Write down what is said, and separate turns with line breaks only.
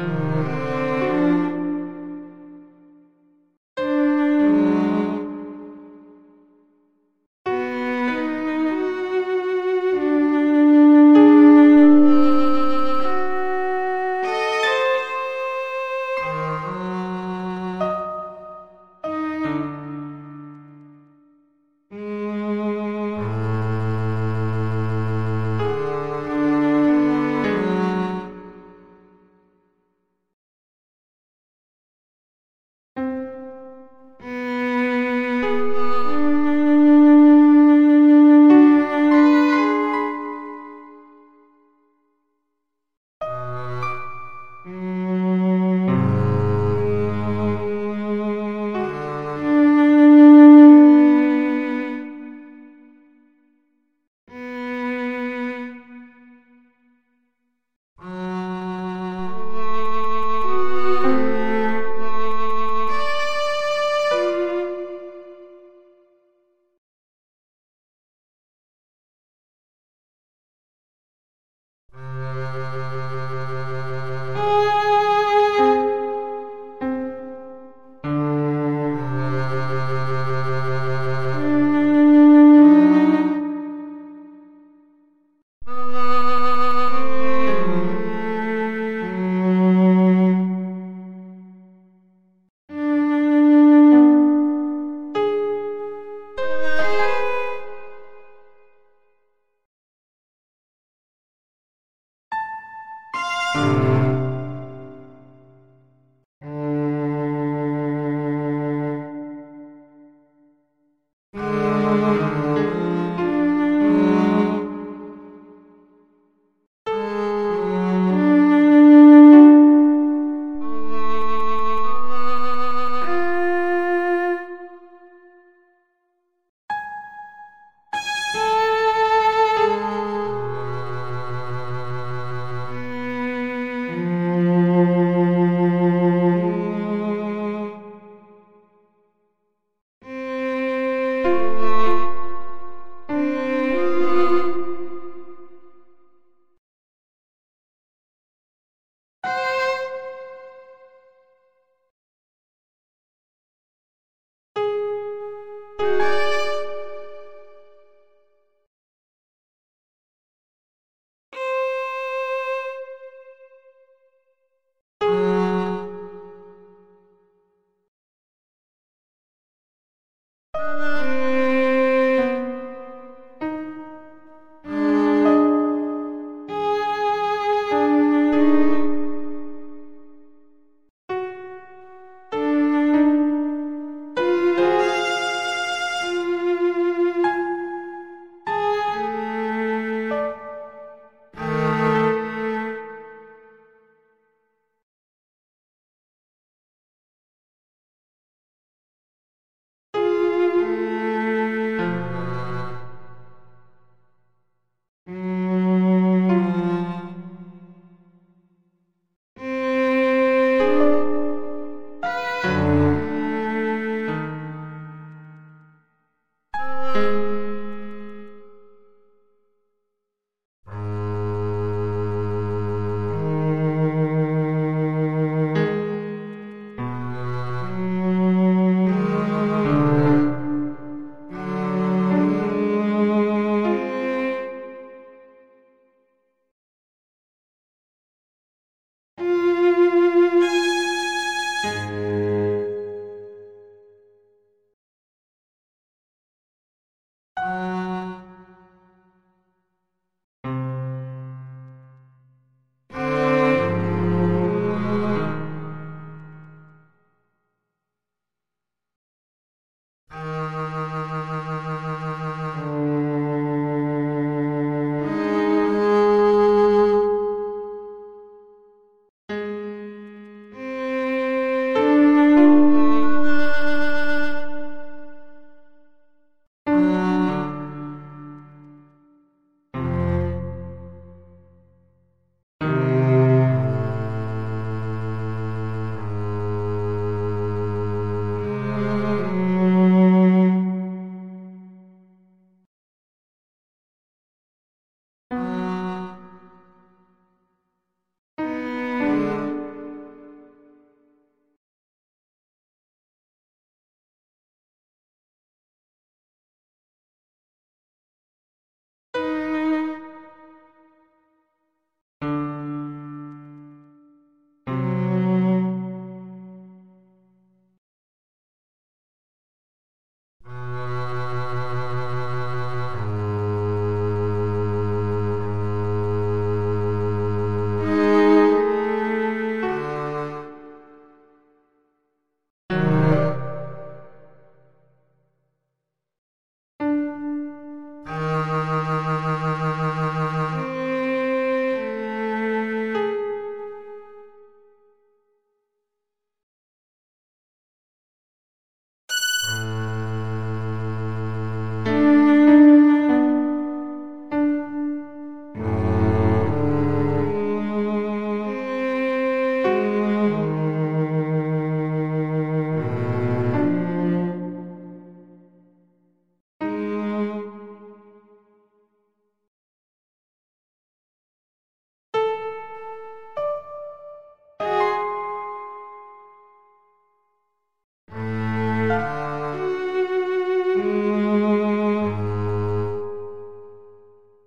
Thank mm. you. you thank you